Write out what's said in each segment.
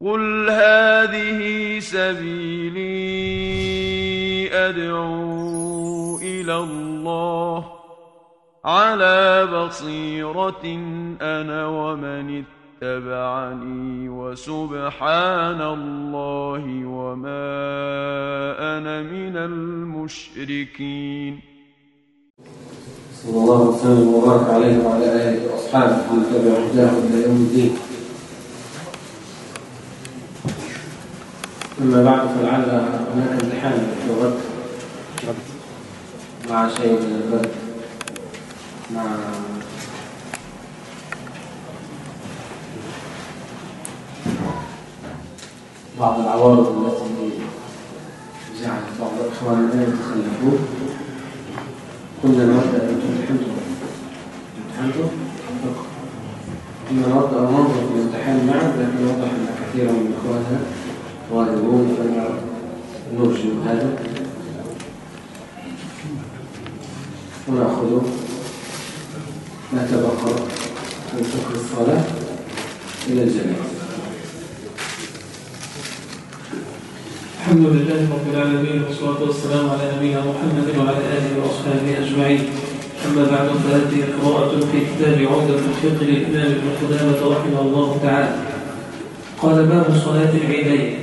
قل هذه سبيلي أدعو إلى الله على بصيرة أنا ومن اتبعني وسبحان الله وما أنا من المشركين صلى الله وسلم وبارك عليه وعلى آله وأصحابه ومن تبع هداه إلى يوم الدين. أما بعد فلعل هناك امتحان في الغد مع شيء من البرد مع بعض العوارض التي جعلت بعض إخواننا يتخلفون. كنا نود أن تمتحنتم امتحنتم كنا نود أن ننظر في الامتحان معا لكن واضح أن كثيرا من إخواننا غالبون فنرجو هذا. ونأخذ ما تبقى من شكر الصلاة إلى الجنة الحمد لله رب العالمين والصلاة والسلام على نبينا محمد وعلى آله وأصحابه أجمعين. أما بعد فهذه قراءة في كتاب عودة الفقه للإمام ابن قدامة رحمه الله تعالى. قال باب صلاة العيدين.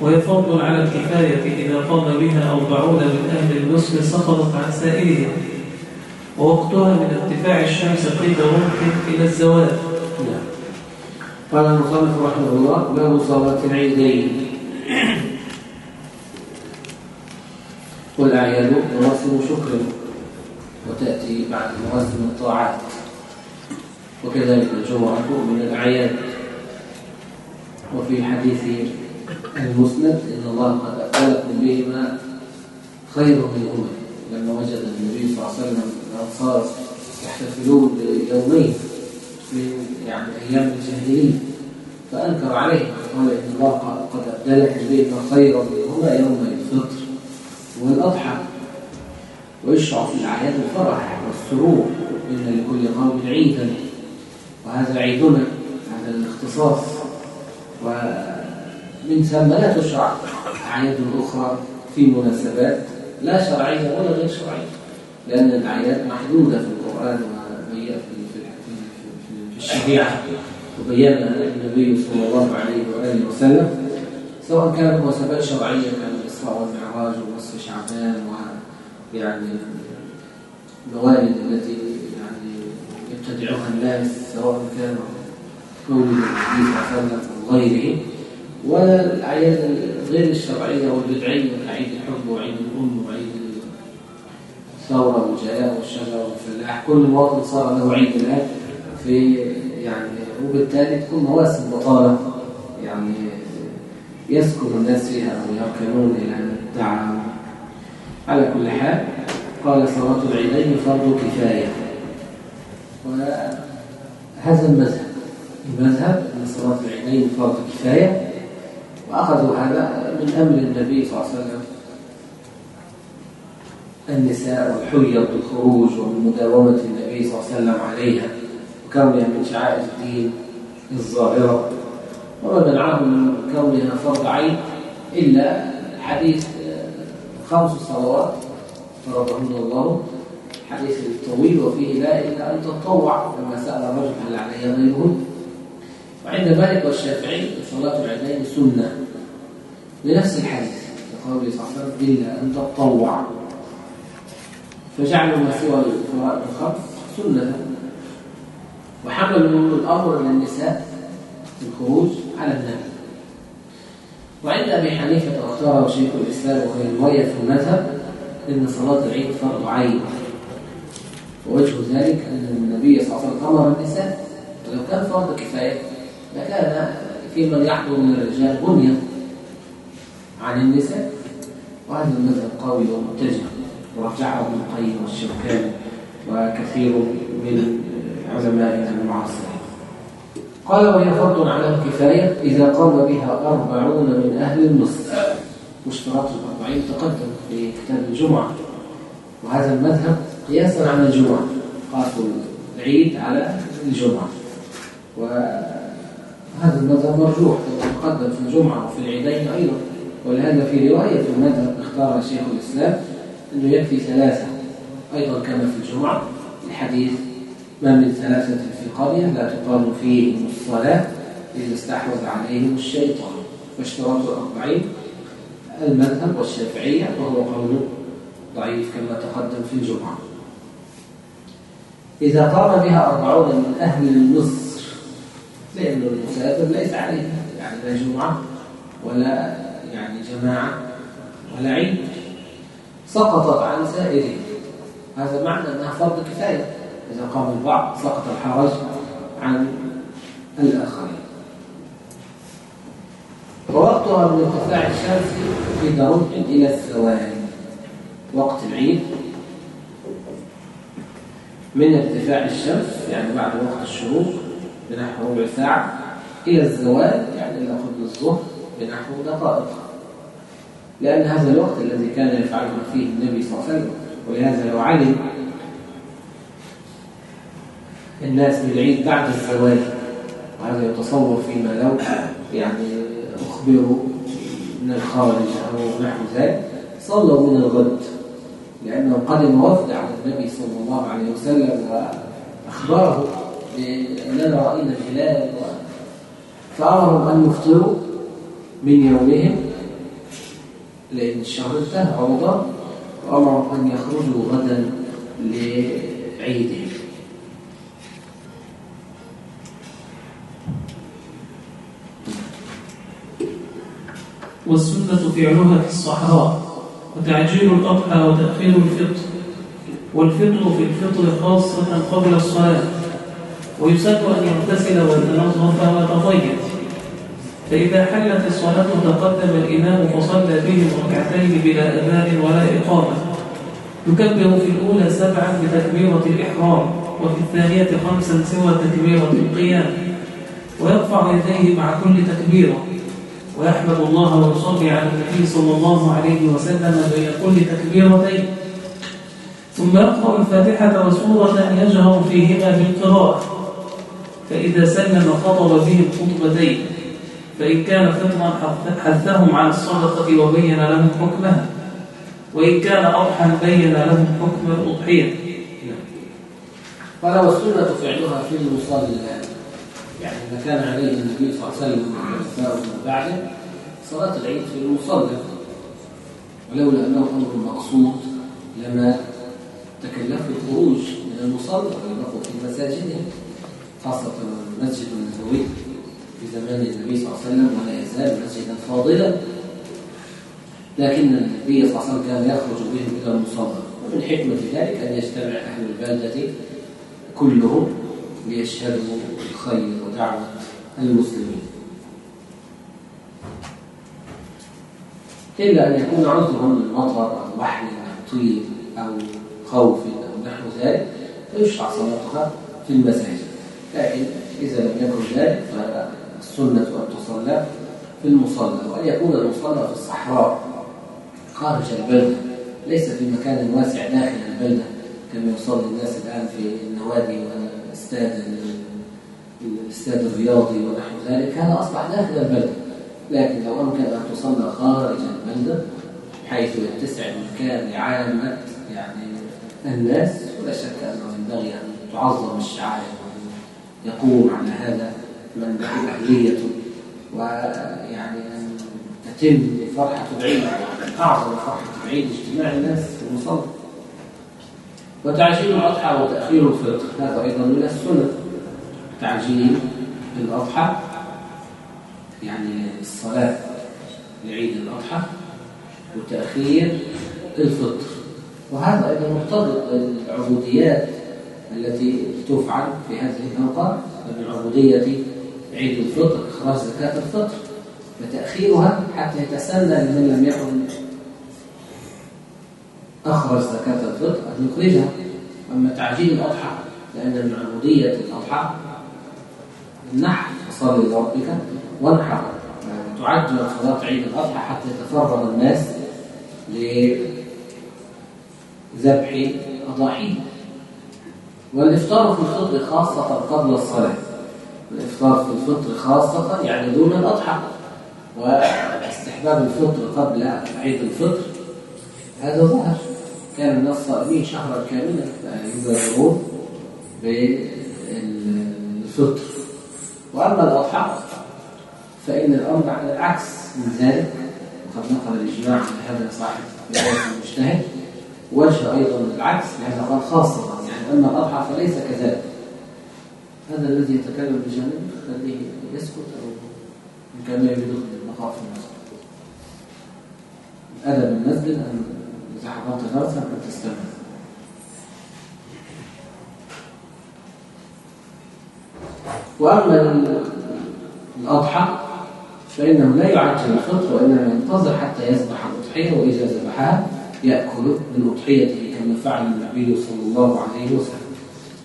وهي فرض على الكفاية إذا قام بها أربعون من أهل المصر سقطت عن سائرهم ووقتها من ارتفاع الشمس قيد رمح إلى الزوال. نعم. قال المصنف رحمه الله باب صلاة العيدين. والأعياد مواسم شكر وتأتي بعد مواسم الطاعات. وكذلك الجمعة من الأعياد. وفي حديث المسند إن الله قد أبدلكم بهما خير منهما لما وجد النبي صلى الله عليه وسلم الأنصار يحتفلون بيومين من يعني أيام الجاهلية فأنكر عليه قال إن الله قد أبدلكم بهما خيرا منهما يوم الفطر والأضحى ويشرع في الأعياد الفرح والسرور إن لكل قوم عيدا وهذا عيدنا هذا الاختصاص. ومن ثم لا تشرع أعياد أخرى في مناسبات لا شرعية ولا غير شرعية لأن الأعياد محدودة في القرآن وفي في الشريعة. وبينها النبي صلى الله عليه وآله وسلم سواء كانت مناسبات شرعية كالإسراء والمعراج ونصف شعبان ويعني الموالد التي يعني يبتدعها الناس سواء كان مولد النبي صلى الله عليه وسلم غيره والأعياد غير الشرعية والبدعية كعيد الحب وعيد الأم وعيد الثورة والجلاء والشجر والفلاح كل مواطن صار له عيد الآن في يعني وبالتالي تكون مواسم بطالة يعني يسكن الناس فيها أو يركنون إلى الدعم. على كل حال قال صلاة العيدين فرض كفاية. وهذا المذهب. المذهب أن صلاة العيدين فرض كفاية وأخذوا هذا من أمر النبي صلى الله عليه وسلم. النساء والحيض بالخروج ومن مداومة النبي صلى الله عليه وسلم عليها وكونها من شعائر الدين الظاهرة. وما منعه من كونها فرض عين إلا حديث خمس صلوات فرضهن الله حديث طويل وفيه لا إلا أن تتطوع لما سأل الرجل هل علي غيرهن وعند مالك والشافعي صلاة العيدين سنة. لنفس الحديث لقوله صلى الله عليه وسلم إلا أن تتطوع فجعلوا ما سوى الفرائض الخمس سنة. وحملوا الأمر للنساء في الخروج على النبي. وعند أبي حنيفة واختاره شيخ الإسلام المية في المذهب أن صلاة العيد فرض عين. ووجه ذلك أن النبي صلى الله عليه وسلم أمر النساء ولو كان فرض كفاية لكان في من يحضر من الرجال بنية عن النساء وهذا المذهب قوي ومتجه ورجعه ابن القيم والشوكاني وكثير من علمائنا المعاصرين قال وهي فرض على الكفاية إذا قام بها أربعون من أهل النصف واشتراط الأربعين تقدم في كتاب الجمعة. وهذا المذهب قياسا على الجمعة قاسوا العيد على الجمعة. وهذا المذهب مرجوح كما يتقدم في الجمعة وفي العيدين أيضا. ولهذا في رواية المذهب اختار شيخ الإسلام أنه يكفي ثلاثة أيضا كما في الجمعة. الحديث ما من ثلاثة في قرية لا تقام فيهم الصلاة إذا استحوذ عليهم الشيطان فاشتراط الأربعين المذهب والشافعية وهو قول ضعيف كما تقدم في الجمعة. إذا قام بها أربعون من أهل مصر لأن المسافر ليس عليه. يعني لا جمعة ولا يعني جماعة ولا عيد. سقطت عن سائرهم هذا معنى أنها فرض كفاية. إذا قام البعض سقط الحرج عن الآخرين. ووقتها من ارتفاع الشمس في درجة إلى الزوال. وقت العيد. من ارتفاع الشمس يعني بعد وقت الشروق بنحو ربع ساعة إلى الزوال يعني إلى قبل الظهر بنحو دقائق. لأن هذا الوقت الذي كان يفعله فيه النبي صلى الله عليه وسلم ولهذا لو علم الناس بالعيد بعد الزواج وهذا يتصور فيما لو يعني أخبروا من الخارج أو نحو ذلك صلوا من الغد لأنه قدم وفد على النبي صلى الله عليه وسلم وأخبره. بأننا رأينا الهلال فأمرهم أن يفطروا من يومهم لأن الشهر انتهى عوضا وأمرهم أن يخرجوا غدا لعيدهم. والسنة فعلها في الصحراء وتعجيل الأضحى وتأخير الفطر. والفطر في الفطر خاصة قبل الصلاة. ويسن أن يغتسل ويتنظف ويتطيب. فإذا حلت الصلاة تقدم الإمام فصلى بهم ركعتين بلا أذان ولا إقامة. يكبر في الأولى سبعا بتكبيرة الإحرام وفي الثانية خمسا سوى تكبيرة القيام. ويرفع يديه مع كل تكبيرة. ويحمد الله ويصلي على النبي صلى الله عليه وسلم بين كل تكبيرتين. ثم يقرأ الفاتحة وسورة يجهر فيهما بالقراءة. فإذا سلم خطب بهم خطبتين فإن كان فطرا حثهم على الصدقة وبين لهم حكمها وإن كان أضحى بين لهم حكم الأضحية. قال والسنة فعلها في المصلى. يعني ما كان عليه النبي صلى الله عليه وسلم بعده صلاة العيد في المصلى. ولولا أنه أمر مقصود لما تكلفوا الخروج من المصلى في مساجدهم خاصة المسجد النبوي في زمان النبي صلى الله عليه وسلم ولا يزال مسجدا فاضلا لكن النبي صلى الله عليه وسلم كان يخرج بهم إلى المصلى ومن حكمة ذلك أن يجتمع أهل البلدة كلهم ليشهدوا الخير ودعوة المسلمين. إلا أن يكون عذرهم من مطر أو وحل أو طيب أو خوف أو نحو ذلك فيشرع صلاتها في المساجد. لكن إذا لم يكن ذلك فالسنة أن تصلى في المصلى وأن يكون المصلى في الصحراء. خارج البلدة ليس في مكان واسع داخل البلدة كما يصلي الناس الآن في النوادي والأستاد الأستاد الرياضي ونحو ذلك. هذا أصبح داخل البلدة. لكن لو أمكن أن تصلى خارج البلدة حيث يتسع المكان لعامة يعني الناس ولا شك أنه ينبغي أن تعظم الشعائر. يقوم على هذا من له أهلية ويعني أن تتم فرحة العيد أعظم فرحة العيد اجتماع الناس في المصلى وتعجيل الأضحى وتأخير الفطر هذا أيضا من السنة. تعجيل الأضحى يعني الصلاة لعيد الأضحى وتأخير الفطر. وهذا أيضا مرتبط بالعبوديات التي تفعل في هذه الأوقات من عبودية عيد الفطر إخراج زكاة الفطر. وتأخيرها حتى يتسنى لمن لم يكن أخرج زكاة الفطر أن يخرجها. أما تعجيل الأضحى لأن من عبودية الأضحى النحر فصل لربك وانحر. تعجل صلاة عيد الأضحى حتى يتفرغ الناس لذبح أضاحيهم والإفطار في الفطر خاصة قبل الصلاة. الإفطار في الفطر خاصة يعني دون الأضحى واستحباب الفطر قبل عيد الفطر. هذا ظهر كان الناس صائمين شهرا كاملا يبادرون بالفطر. وأما الأضحى فإن الأمر على العكس من ذلك. وقد نقل الإجماع على هذا صاحب المجتهد. وجه أيضا العكس لهذا قال خاصة اما الأضحى فليس كذلك. هذا الذي يتكلم بجانب خليه يسكت أو ان كان يريد البقاء في المسجد. ادب المسجد أن إذا حضرت درسا ان تستمع وأما الأضحى فإنه لا يعجل الفطر وإنما ينتظر حتى يذبح الاضحيه وإذا ذبحها يأكل من أضحيته. كما فعل النبي صلى الله عليه وسلم.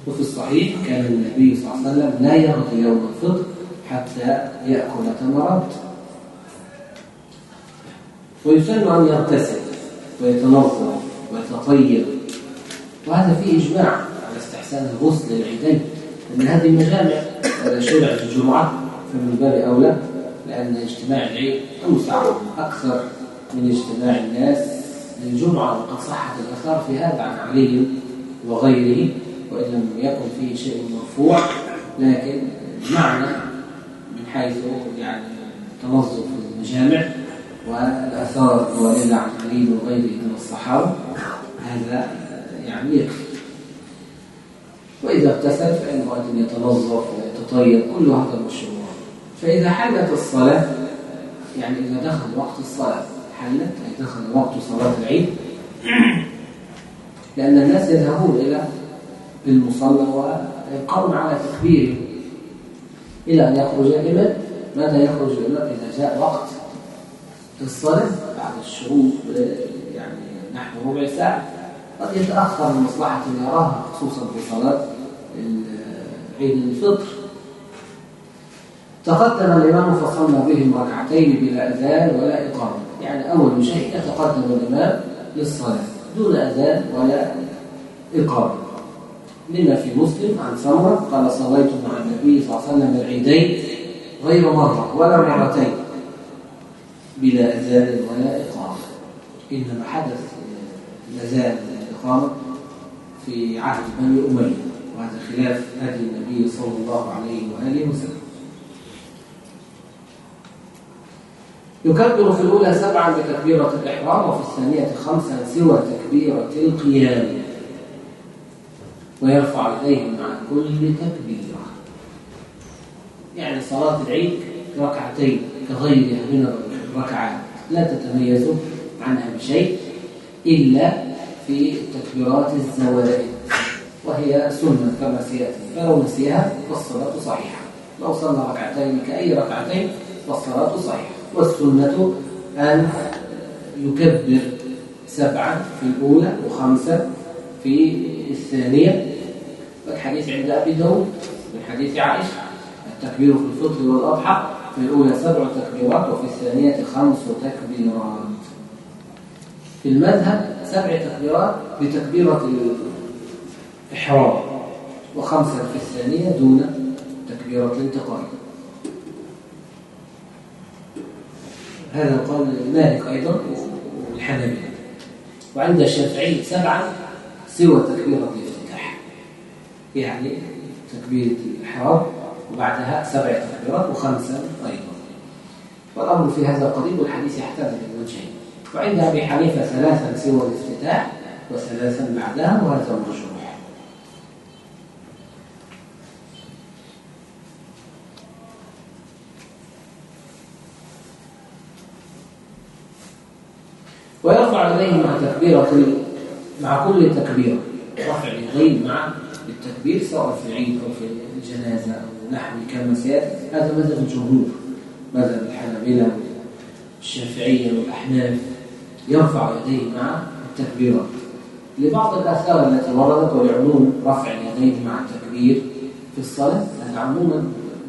وفي الصحيح كان النبي صلى الله عليه وسلم لا يرضي يوم الفطر حتى يأكل تمرات. ويسن أن يغتسل ويتنظر ويتطيب. وهذا فيه إجماع على استحسان الغسل للعيدين لأن هذه المجامع إذا شرعت الجمعة فمن باب أولى لأن اجتماع العيد أوسع أكثر من اجتماع الناس للجمعة وقد صحت الأثار في هذا عن علي وغيره وإن لم يكن فيه شيء مرفوع لكن معنى من حيث يعني تنظف المجامع والآثار الواردة عن علي وغيره من الصحابة هذا يعني يكفي. وإذا اغتسل فإنه أن يتنظف ويتطيب كل هذا مشروع. فإذا حلت الصلاة يعني إذا دخل وقت الصلاة حلت أي دخل وقت صلاة العيد. لأن الناس يذهبون إلى المصلى ويبقون على تكبيره. إلى أن يخرج الإمام متى يخرج الإمام إذا جاء وقت الصلاة بعد الشروق يعني نحو ربع ساعة. قد يتأخر المصلحة يراها خصوصا في صلاة عيد الفطر. تقدم الإمام فصلنا بهم ركعتين بلا أذان ولا إقامة. يعني أول شيء يتقدم الإمام للصلاة دون أذان ولا إقامة. لما في مسلم عن سمرة قال صليت مع النبي صلى الله عليه وسلم العيدين غير مرة ولا مرتين بلا أذان ولا إقامة. إنما حدث الأذان والإقامة في عهد بني أمية وهذا خلاف هدي النبي صلى الله عليه وآله وسلم. يكبر في الأولى سبعا بتكبيرة الإحرام وفي الثانية خمسا سوى تكبيرة القيام. ويرفع يديه مع كل تكبيرة. يعني صلاة العيد ركعتين كغيرها من الركعات. لا تتميز عنها بشيء إلا في تكبيرات الزوائد وهي سنة كما سيأتي. فلو نسيها فالصلاة صحيحة. لو صلى ركعتين كأي ركعتين فالصلاة صحيحة. والسنة أن يكبر سبعا في الأولى وخمسة في الثانية. والحديث عند أبي داود من حديث عائشة التكبير في الفطر والأضحى في الأولى سبع تكبيرات وفي الثانية خمس تكبيرات. في المذهب سبع تكبيرات بتكبيرة الإحرام وخمسة في الثانية دون تكبيرة الانتقال. هذا قال مالك أيضا والحنابلة. وعند الشافعي سبعة سوى تكبيرة الافتتاح. يعني تكبيرة الإحرام وبعدها سبع تكبيرات وخمسة أيضا. والأمر في هذا قريب والحديث يحتاج من وجهين وعند أبي حنيفة ثلاثا سوى الافتتاح وثلاثا بعدها وهذا المشروع يديه مع تكبيرة مع كل تكبيرة رفع اليدين مع التكبير سواء في العيد أو في الجنازة أو نحو كما سيأتي. هذا مذهب الجمهور مذهب الحنابلة والشافعية والأحناف. يرفع يديه مع التكبيرات. لبعض الآثار التي وردت ولعموم رفع اليدين مع التكبير في الصلاة هذا عموما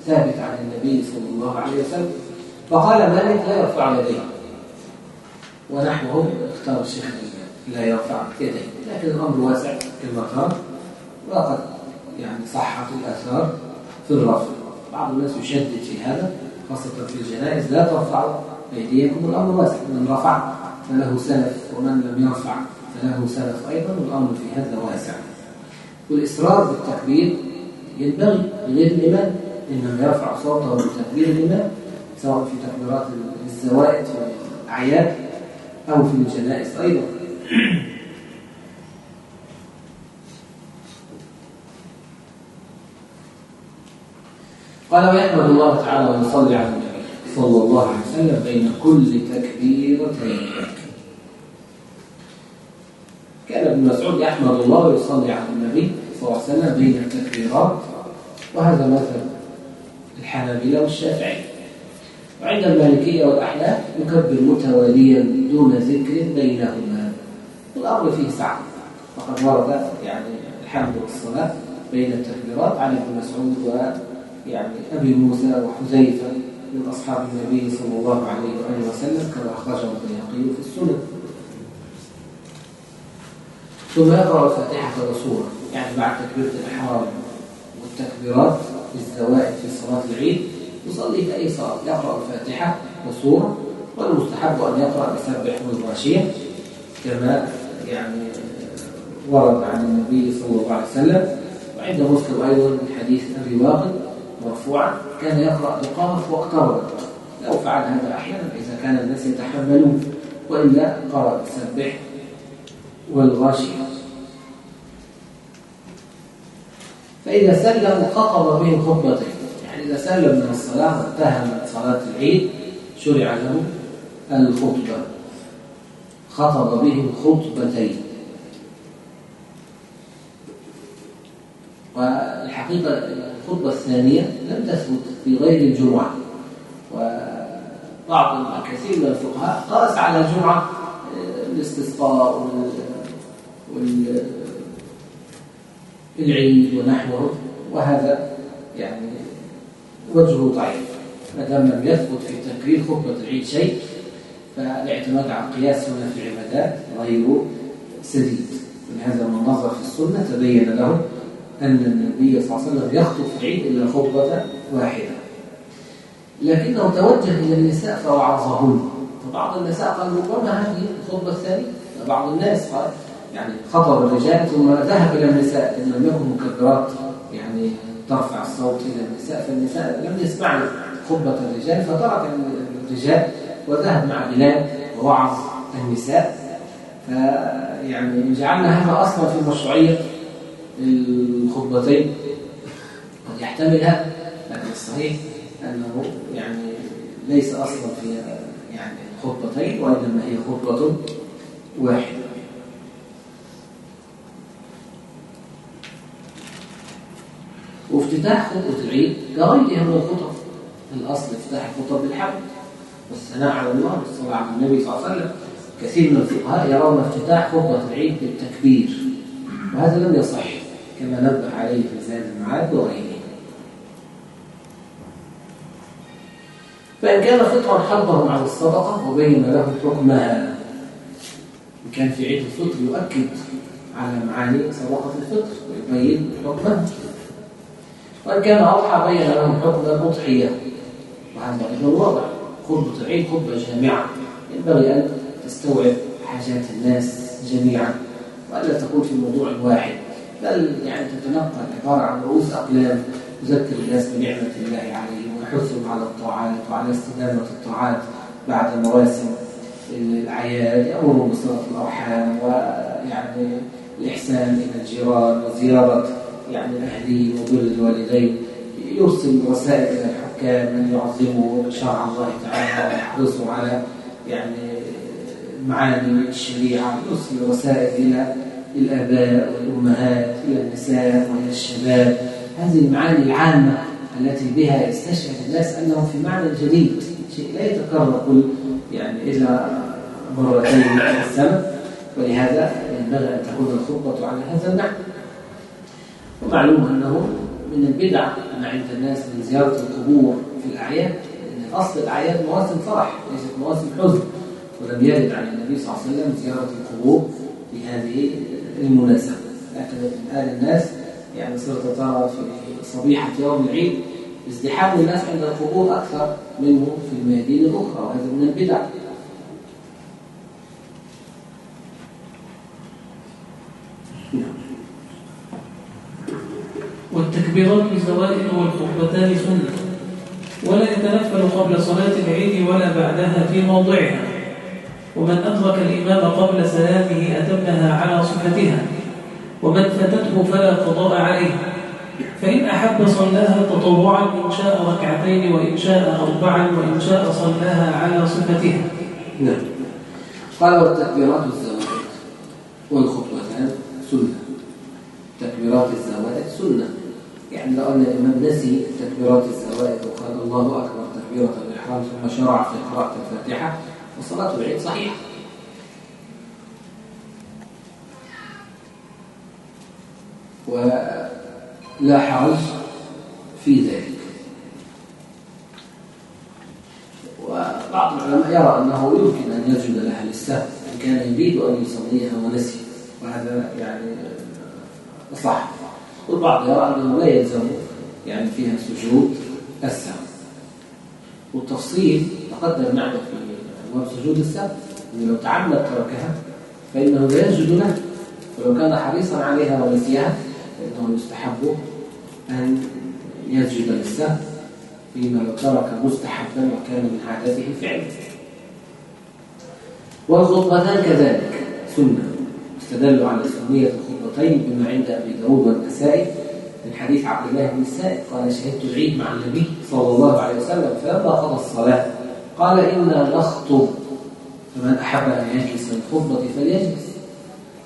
ثابت عن النبي صلى الله عليه وسلم. فقال مالك لا يرفع يديه. ونحوه اختار الشيخ لا يرفع يديه لكن الأمر واسع قال وقد يعني صحت الآثار في الرفع بعض الناس يشدد في هذا خاصة في الجنائز لا ترفعوا أيديكم الأمر واسع. من رفع فله سلف ومن لم يرفع فله سلف أيضا والأمر في هذا واسع. والإصرار بالتكبير ينبغي لغير الإمام. إنما يرفع صوته بتكبير الإمام سواء في تكبيرات الزوائد والأعياد أو في الجنائز أيضا. قال ويحمد الله تعالى ويصلي على النبي صلى الله عليه وسلم بين كل تكبيرتين. كان ابن مسعود يحمد الله ويصلي على النبي صلى الله عليه وسلم بين التكبيرات وهذا مثل الحنابلة والشافعي وعند المالكية والأحناف يكبر متواليا دون ذكر بينهما. والأمر فيه سعة. وقد ورد يعني الحمد والصلاة بين التكبيرات عن ابن مسعود ويعني أبي موسى وحذيفة من أصحاب النبي صلى الله عليه وآله وسلم كما أخرجه البيهقي في السنن. ثم يقرأ الفاتحة وسورة يعني بعد تكبيرة الإحرام والتكبيرات الزوائد في صلاة العيد يصلي في أي صلاة يقرأ الفاتحة وسورة والمستحب أن يقرأ بسبح والغاشية كما يعني ورد عن النبي صلى الله عليه وسلم. وعند مسلم أيضا من حديث أبي واقد مرفوعا كان يقرأ بقاف واقترب. لو فعل هذا أحيانا إذا كان الناس يتحملون وإلا قرأ بسبح والغاشية. فإذا سلم خطب به خطبتين. يعني إذا سلم من الصلاة وانتهى من صلاة العيد شرع له الخطبة. خطب به خطبتين. والحقيقة الخطبة الثانية لم تثبت في غير الجمعة. وبعض الكثير من الفقهاء قاس على الجمعة آه، الاستسقاء والعيد ونحوه وهذا يعني وجهه ضعيف. ما دام لم يثبت في تكرير خطبة العيد شيء فالاعتماد على القياس هنا في العبادات غير سديد. ولهذا من نظر في السنة تبين له أن النبي صلى الله عليه وسلم يخطب في العيد إلا خطبة واحدة. لكنه توجه إلى النساء فوعظهن. فبعض النساء قال ربما هذه الخطبة الثانية؟ بعض الناس قال يعني خطب الرجال ثم ذهب إلى النساء إن لم يكن مكبرات يعني ترفع الصوت إلى النساء فالنساء لم يسمعن خطبة الرجال فترك الرجال وذهب مع بلال ووعظ النساء. فيعني جعلنا هذا أصلا في مشروعية الخطبتين قد يحتمل هذا لكن الصحيح أنه يعني ليس أصلا في يعني خطبتين وإنما هي خطبة واحدة. وافتتاح خطبة العيد. كغيرها من الخطب الأصل افتتاح الخطب بالحمد والثناء على الله والصلاة على النبي صلى الله عليه وسلم. كثير من الفقهاء يرون افتتاح خطبة العيد بالتكبير. وهذا لم يصح كما نبه عليه في زاد المعاد وغيره. فإن كان فطرا حضهم على الصدقة وبين له حكمها إن كان في عيد الفطر يؤكد على معاني صدقة الفطر ويبين حكمها وإن كان أضحى بين لهم حكم الأضحية وهذا أيضا واضح خطبة العيد خطبة جامعة. ينبغي أن تستوعب حاجات الناس جميعا وألا تكون في موضوع واحد. بل يعني تتنقل عبارة عن رؤوس أقلام تذكر الناس بنعمة الله عليهم ويحثهم على الطاعات وعلى استدامة الطاعات بعد مواسم الأعياد يأمرهم بصلة الأرحام ويعني الإحسان إلى الجيران وزيارة يعني الأهلين وبر الوالدين يرسل رسائل إلى الحكام من يعظموا شرع الله تعالى ويحرصوا على يعني معاني الشريعة يرسل رسائل إلى الآباء والأمهات إلى النساء وإلى الشباب. هذه المعاني العامة التي بها يستشعر الناس أنهم في معنى جديد شيء لا يتكرر كل يعني إلا مرتين في السنة. ولهذا ينبغي أن تكون الخطبة على هذا النحو ومعلوم أنه من البدع أن عند الناس من زيارة القبور في الأعياد لأن الأصل الأعياد مواسم فرح ليست مواسم حزن. ولم يرد عن النبي صلى الله عليه وسلم زيارة القبور في هذه المناسبة. لكن الآن الناس يعني صرت ترى في صبيحة يوم العيد ازدحام الناس عند القبور أكثر منه في الميادين الأخرى وهذا من البدع. والتكبيرات الزوائد والخطبتان سنة. ولا يتنفل قبل صلاة العيد ولا بعدها في موضعها. ومن أدرك الإمام قبل سلامه أتمها على صفتها ومن فاتته فلا قضاء عليه. فإن أحب صلاها تطوعا إن شاء ركعتين وإن شاء أربعا وإن شاء صلاها على صفتها نعم. قال والتكبيرات الزوائد والخطوتان سنة. تكبيرات الزوائد سنة. يعني لو أن الإمام نسي تكبيرات الزوائد وقال الله أكبر تكبيرة الإحرام ثم شرع في قراءة الفاتحة وصلاة العيد صحيحة ولا حرج في ذلك. وبعض العلماء يرى أنه يمكن أن يسجد لها للسهو إن كان يريد أن يصليها ونسي. وهذا يعني صح والبعض يرى أنه لا يلزم يعني فيها سجود السهو والتفصيل تقدم معنا في أبواب سجود السهو أنه لو تعمد تركها فإنه لا يسجد له. ولو كان حريصا عليها ونسيها فإنه يستحب أن يسجد للسهو فيما لو ترك مستحبا وكان من عادته فعله والخطبتان كذلك. سنة استدلوا على سنية الخطبتين بما عند أبي داود والنسائي من حديث عبد الله بن السائب قال شهدت العيد مع النبي صلى الله عليه وسلم فلما قضى الصلاة قال إنا نخطب فمن أحب أن يجلس الخطبة فليجلس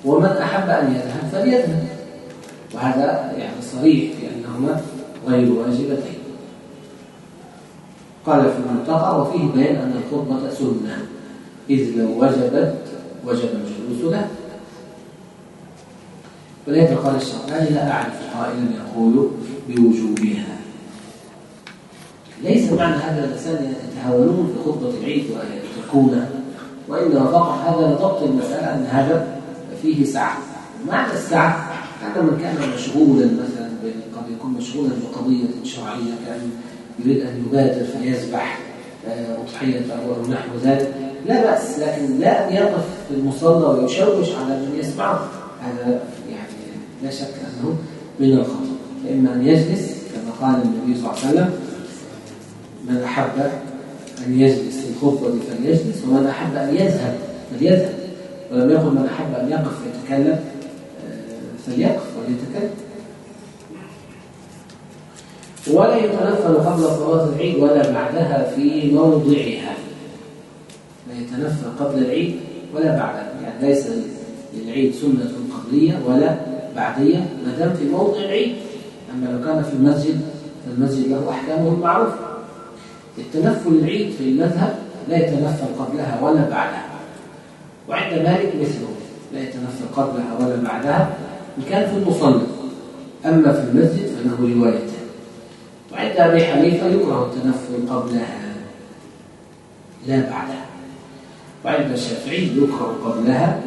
ومن أحب أن يذهب فليذهب. وهذا يعني صريح في أنهما غير واجبتين. قال في المنطقة وفيه بيان أن الخطبة سنة إذ لو وجبت وجب الجلوس له. ولذلك قال الشرطاني لا أعرف قائلا يقول بوجوبها. ليس معنى هذا الإنسان يتهاونون في خطبة العيد ويتركونها وإنما فقط هذا لضبط المسألة أن هذا فيه سعة. معنى السعة هذا من كان مشغولا مثلا قد يكون مشغولا بقضية شرعية كأن يريد أن يبادر فيذبح آه، أضحية أو نحو ذلك. لا بأس لكن لا أن يقف في المصلى ويشوش على من يسمعه. هذا لا شك أنه من الخطأ فإما أن يجلس كما قال النبي صلى الله عليه وسلم من أحب أن يجلس في الخطبة فليجلس ومن أحب أن يذهب فليذهب ولم يقل من أحب أن يقف فيتكلم آه، فليقف وليتكلم. ولا يتنفل قبل صلاة العيد ولا بعدها في موضعها. لا يتنفل قبل العيد ولا بعدها يعني ليس للعيد سنة قبلية ولا بعدية ما دام في موضع العيد أما لو كان في المسجد فالمسجد له أحكامه المعروفة. التنفل العيد في المذهب لا يتنفل قبلها ولا بعدها. وعند مالك مثله لا يتنفل قبلها ولا بعدها إن كان في المصلى أما في المسجد فله روايتان. وعند أبي حنيفة يكره التنفل قبلها لا بعدها. وعند الشافعي يكره قبلها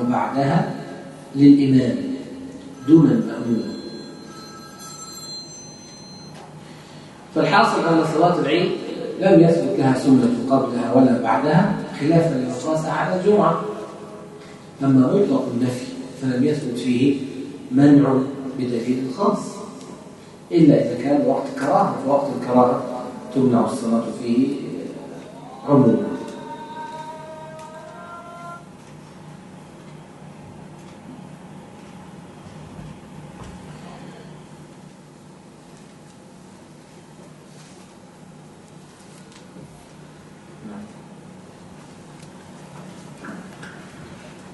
وبعدها للإمام. دون المأمون. فالحاصل أن صلاة العيد لم يثبت لها سنة قبلها ولا بعدها خلافا لما على الجمعة. أما مطلق النفي فلم يثبت فيه منع بدليل خاص إلا إذا كان وقت كراهة في وقت الكراهة تمنع الصلاة فيه عموما.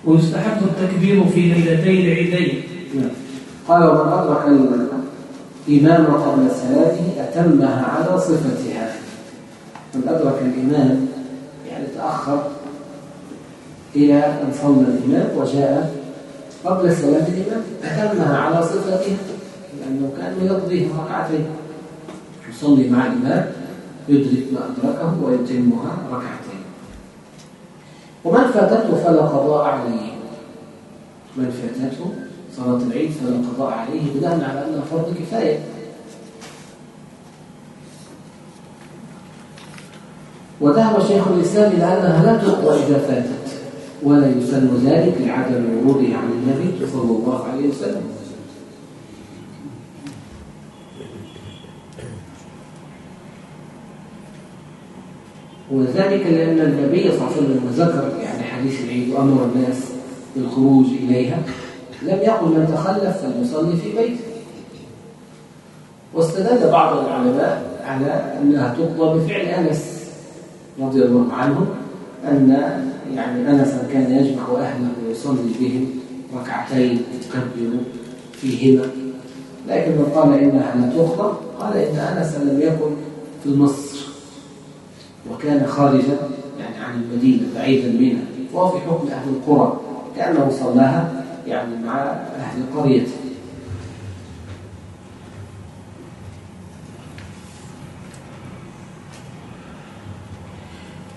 ويستحب التكبير في ليلتي العيدين. نعم. قال ومن أدرك الإمام قبل سلاته أتمها على صفتها. من أدرك الإمام يعني تأخر إلى أن صلى الإمام وجاء قبل سلام الإمام أتمها على صفتها لأنه كان يقضيها ركعتين. يصلي مع الإمام يدرك ما أدركه ويتمها ركعتين. ومن فاتته فلا قضاء عليه. من فاتته صلاة العيد فلا قضاء عليه بناء على أنها فرض كفاية. وذهب شيخ الإسلام إلى أنها لا تقوى إذا فاتت ولا يسن ذلك لعدم ورودها عن النبي صلى الله عليه وسلم. وذلك لأن النبي صلى الله عليه وسلم ذكر يعني حديث العيد وأمر الناس بالخروج إليها لم يقل من تخلف فليصلي في بيته. واستدل بعض العلماء على أنها تقضى بفعل أنس رضي الله عنه أن يعني أنس كان يجمع أهله ويصلي بهم ركعتين يكبر فيهما. لكن من قال إنها لا تقضى قال إن أنس لم يكن في مصر وكان خارجا يعني عن المدينة بعيدا منها. وهو في حكم أهل القرى كأنه صلاها يعني مع أهل قريته.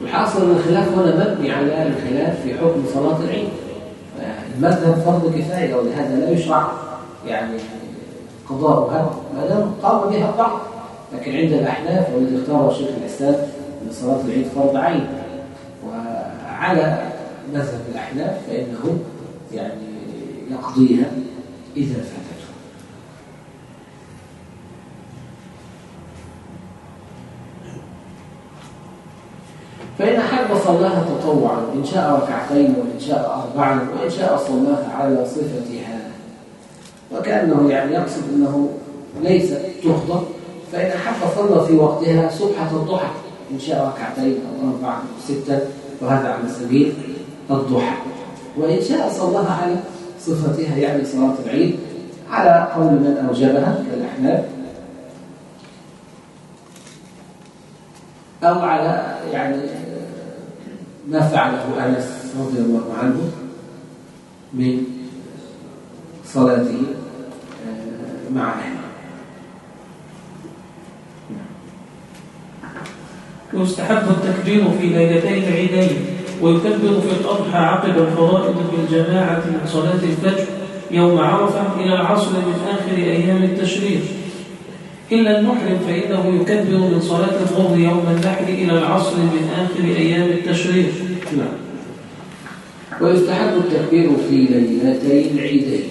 الحاصل ان الخلاف هنا مبني على الخلاف في حكم صلاة العيد. المذهب فرض كفاية ولهذا لا يشرع يعني قضاؤها ما دام قام بها البعض لكن عند الأحناف والذي اختاره شيخ الإسلام أن صلاة العيد فرض عين. وعلى مذهب الأحناف فإنه يعني يقضيها إذا فاتته. فإن أحب صلاها تطوعا إن شاء ركعتين وإن شاء أربعا وإن شاء صلاها على صفتها. وكأنه يعني يقصد أنه ليست تخضر فإن أحب صلى في وقتها سبحة الضحى. إن شاء ركعتين أو أربعا أو ستا وهذا على سبيل الضحى. وإن شاء صلاها على صفتها يعني صلاة العيد على قول من أوجبها كالأحناف أو على يعني ما فعله أنس رضي الله عنه من صلاته آه، مع أهله. ويستحب التكبير في ليلتي العيدين ويكبر في الأضحى عقب الفرائض بالجماعة من صلاة الفجر يوم عرفة إلى العصر من آخر أيام التشريق. إلا المحرم فإنه يكبر من صلاة الظهر يوم النحر إلى العصر من آخر أيام التشريق. نعم. ويستحب التكبير في ليلتي العيدين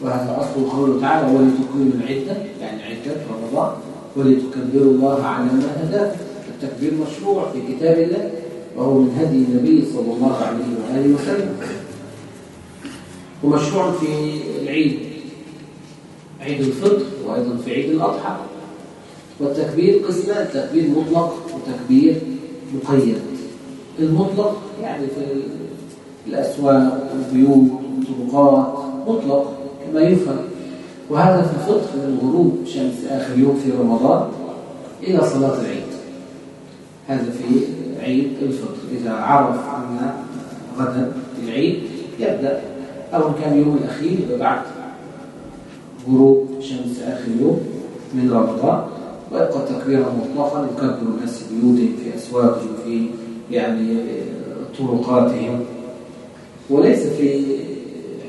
وهذا أصل قوله تعالى ولتكملوا العدة يعني عدة رمضان. ولتكبروا الله على ما هداكم. التكبير مشروع في كتاب الله وهو من هدي النبي صلى الله عليه وآله وسلم. ومشروع في العيد عيد الفطر وأيضا في عيد الأضحى. والتكبير قسمان تكبير مطلق وتكبير مقيد. المطلق يعني في الأسواق والبيوت والطرقات مطلق كما يفهم. وهذا في الفطر من غروب شمس آخر يوم في رمضان إلى صلاة العيد. هذا في عيد الفطر. إذا عرف أن غدا العيد يبدأ. أو كان يوم الأخير بعد. غروب شمس آخر يوم من رمضان. ويبقى تكبيرا مطلقا يكبر الناس في بيوتهم في أسواقهم في يعني طرقاتهم. وليس في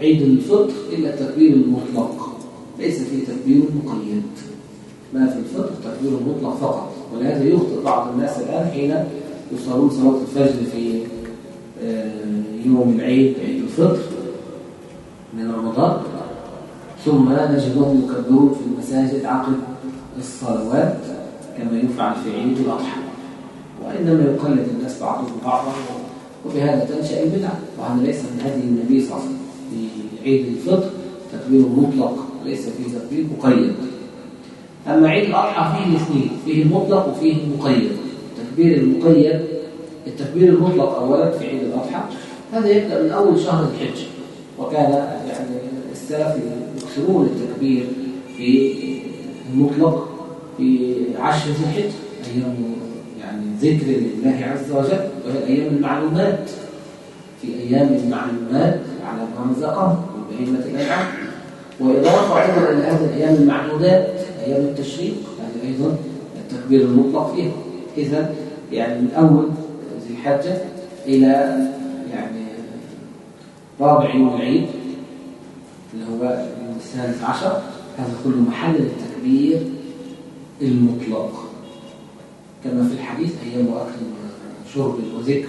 عيد الفطر إلا التكبير المطلق. ليس في تكبير مقيد. ما في الفطر تكبير مطلق فقط. ولهذا يخطئ بعض الناس الآن حين يصلون صلاة الفجر في آه، يوم العيد عيد الفطر من رمضان. ثم نجدهم يكبرون في المساجد عقب الصلوات كما يفعل في عيد الأضحى. وإنما يقلد الناس بعضهم بعضا وبهذا تنشأ البدعة. وهذا ليس من هدي النبي صلى الله عليه وسلم. في عيد الفطر تكبير مطلق ليس فيه تكبير مقيد. أما عيد الأضحى فيه الاثنين فيه المطلق وفيه المقيد. التكبير المقيد التكبير المطلق أولا في عيد الأضحى هذا يبدأ من أول شهر الحج. وكان يعني السلف يكثرون التكبير في المطلق في عشر ذي الحج أيام يعني ذكر لله عز وجل وهي أيام المعلومات. في أيام المعلومات على ما رزقهم من بهيمة الأنعام. وإضافة أيضا إلى هذه الأيام المعدودات أيام التشريق هذه أيضا التكبير المطلق فيها. إذا يعني من أول ذي الحجة إلى يعني رابع يوم العيد اللي هو يوم الثالث عشر هذا كله محل التكبير المطلق. كما في الحديث أيام أكل وشرب وذكر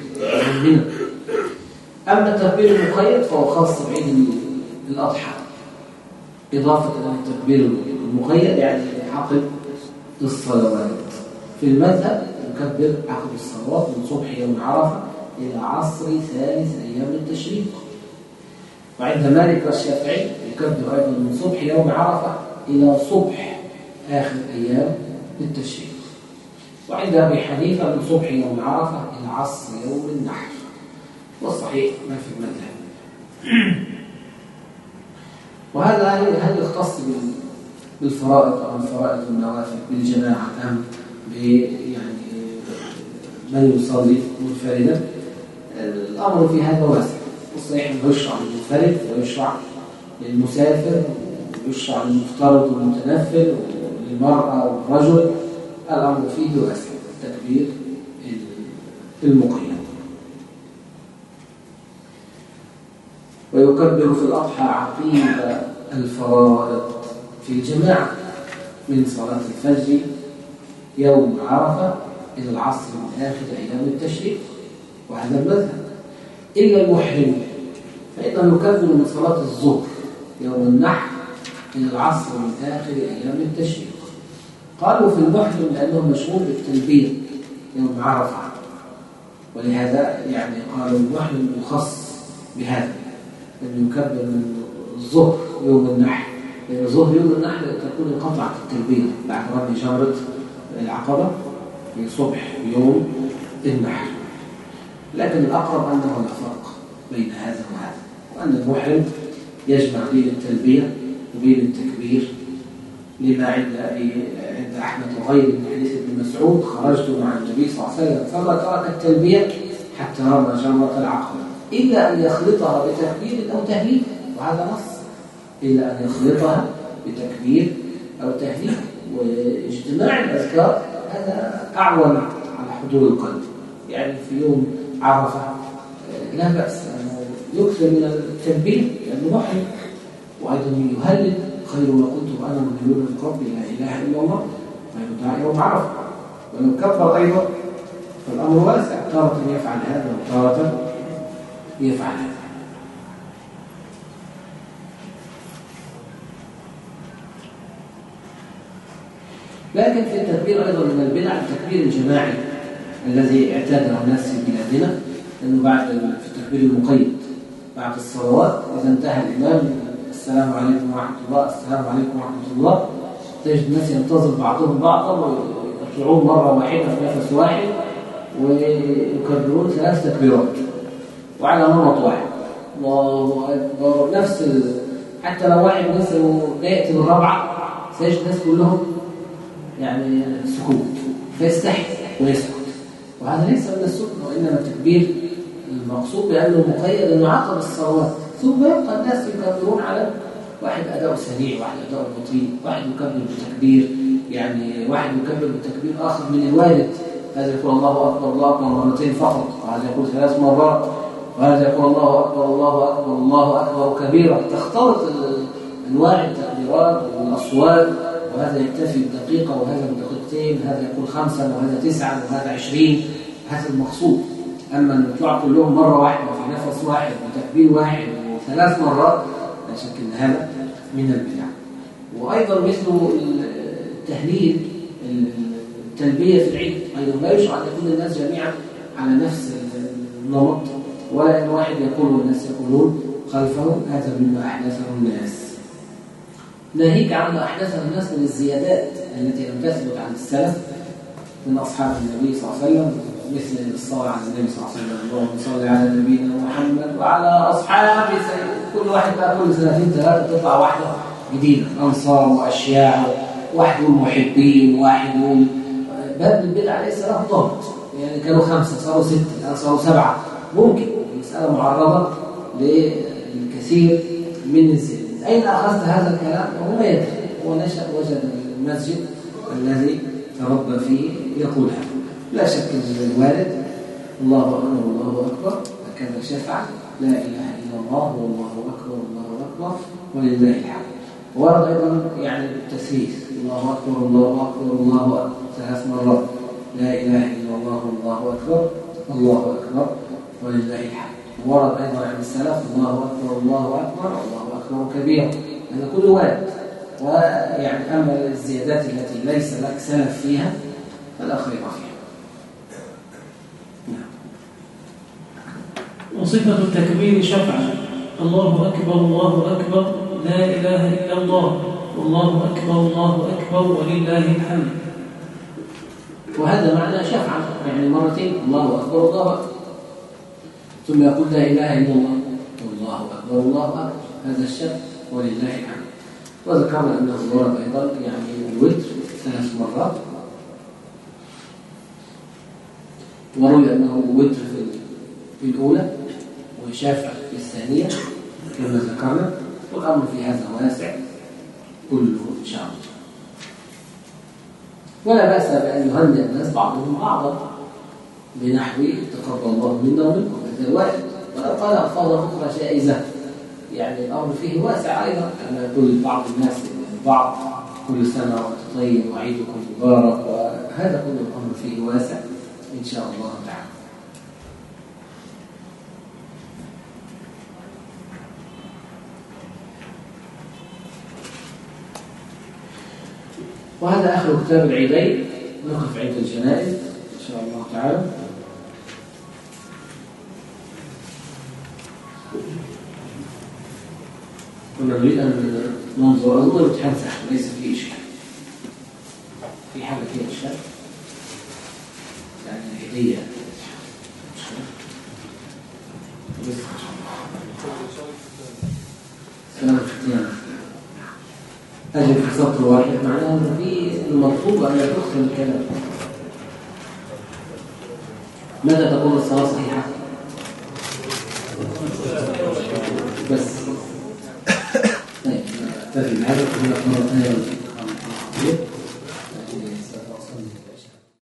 أما التكبير المقيد فهو خاص بعيد الأضحى. إضافة إلى التكبير المقيد يعني عقب الصلوات. في المذهب يكبر عقب الصلوات من صبح يوم عرفة إلى عصر ثالث أيام التشريق. وعند مالك والشافعي يكبر أيضا من صبح يوم عرفة إلى صبح آخر أيام التشريق. وعند أبي حنيفة من صبح يوم عرفة إلى عصر يوم النحر. والصحيح ما في المذهب. وهذا هل يختص بالفرائض أو الفرائض والنوافل بالجماعة أم يعني من يصلي منفردا؟ الأمر في هذا واسع. الصحيح أنه يشرع للمنفرد ويشرع للمسافر ويشرع للمفترض والمتنفل وللمرأة والرجل. الأمر فيه واسع. التكبير المقيم. ويكبر في الأضحى عقيب الفرائض في الجماعة. من صلاة الفجر يوم عرفة إلى العصر من آخر أيام التشريق. وهذا المذهب. إلا المحرم فإنه يكبر من صلاة الظهر يوم النحر إلى العصر من آخر أيام التشريق. قالوا في المحرم لأنه مشغول بالتلبية يوم عرفة. ولهذا يعني قالوا المحرم يخص بهذا. أنه يكبر من الظهر يوم النحر لأن الظهر يوم النحر تكون انقطعت التلبية بعد رمي جمرة العقبة في صبح يوم النحر لكن الأقرب أنه لا فرق بين هذا وهذا وأن المحرم يجمع بين التلبية وبين التكبير. لما عند عند أحمد وغيره من حديث ابن مسعود خرجت مع النبي صلى الله عليه وسلم فما ترك التلبية حتى رمى جمرة العقبة. إلا أن يخلطها بتكبير أو تهليل وهذا نص. إلا أن يخلطها بتكبير أو تهليل واجتماع الأذكار هذا أعون على حضور القلب. يعني في يوم عرفة لا بأس أنه يكثر من التنبيه لأنه محرم. وأيضا يهلل خير ما كنت وأنا مهلول من ربي لا إله إلا الله فيدعى يوم عرفة. ولو كبر أيضا فالأمر واسع تارة يفعل هذا وتارة يفعل. لكن في التكبير أيضا من البدع التكبير الجماعي الذي اعتاده الناس في بلادنا أنه بعد في التكبير المقيد بعد الصلوات إذا انتهى الإمام السلام عليكم ورحمة الله السلام عليكم ورحمة الله. تجد الناس ينتظر بعضهم بعضا ويطلعون مرة واحدة في نفس واحد ويكبرون ثلاث تكبيرات. وعلى نمط واحد. نفس حتى لو واحد مثلا يأتي بالرابعة سيجد الناس كلهم يعني سكوت فيستحي ويسكت. وهذا ليس من السنة وإنما التكبير المقصود بأنه مقيد أنه عقب الصلوات. ثم يبقى الناس يكبرون على واحد أداء سريع واحد أداء بطيء واحد يكبر بتكبير يعني واحد يكبر بتكبير آخر من الوالد هذا يقول الله أكبر الله أكبر مرتين فقط. وهذا يقول ثلاث مرات. وهذا الله أكبر الله أكبر الله أكبر كبيرا. تختلط أنواع التكبيرات والأصوات وهذا يكتفي بدقيقة وهذا بدقيقتين هذا يقول خمسة وهذا تسعة وهذا عشرين. هذا المقصود. أما أن يطلع كلهم مرة واحدة في نفس واحد وتكبير واحد وثلاث مرات لا شك أن هذا من البدع. وأيضا مثل التهليل التلبية في العيد أيضا لا يشرع أن يكون الناس جميعا على نفس النمط. ولا أن واحد يقول والناس يقولون خلفه هذا مما أحدثه الناس. ناهيك عما أحدثه الناس من الزيادات التي لم تثبت عن السلف من أصحاب النبي صلى الله عليه وسلم مثل الصلاة على النبي صلى الله عليه وسلم اللهم صل على نبينا محمد وعلى أصحابه كل واحد بقى كل سنتين ثلاثة تطلع واحدة جديدة أنصار وأشياء واحد محبين واحد باب البدع ليس له ضابط يعني كانوا خمسة صاروا ستة صاروا سبعة. ممكن المسألة معرضة للكثير من الزيادة أين أخذت هذا الكلام؟ وهو ما يدري هو نشأ وجد المسجد الذي تربى فيه يقول هذا لا شك أن الوالد الله أكبر الله أكبر هكذا شفع لا إله إلا الله والله أكبر الله أكبر ولله الحمد. ورد أيضا يعني التثليث الله أكبر الله أكبر الله أكبر. ثلاث مرات لا إله إلا الله والله أكبر الله أكبر ولله الحمد. ورد أيضا عن السلف الله أكبر الله أكبر الله أكبر كبيرا هذا كله وارد ويعني أما الزيادات التي ليس لك سلف فيها فلا خير فيها. وصفة التكبير شفعا. الله أكبر الله أكبر لا إله إلا الله. والله أكبر الله أكبر ولله الحمد. وهذا معنى شفعا. يعني مرتين الله أكبر الله أكبر. ثم يقول لا إله إلا الله والله أكبر الله أكبر. هذا الشفع ولله الحمد. وذكرنا أنه ورد أيضا يعني الوتر ثلاث مرات. وروي أنه وتر في الأولى وشافع في الثانية كما ذكرنا. والأمر في هذا واسع كله إن شاء الله. ولا بأس بأن يهنئ الناس بعضهم بعضا بنحو تقبل الله منا ومنكم. ولو قال أخرى جائزة يعني الأمر فيه واسع أيضا كما يقول بعض الناس بعض كل سنة وأنت طيب وعيدكم مبارك وهذا كل الأمر فيه واسع إن شاء الله تعالى. وهذا آخر كتاب العيدين نقف عند الجنائز إن شاء الله تعالى. نريد أن ننظر الامتحان سهل ليس فيه إشكال في حاجة فيها إشكال يعني الهدية سلام الختيان أجل في سطر واحد معناه أن في المطلوب أن تدخل الكلام. ماذا تقول الصلاة صحيحة؟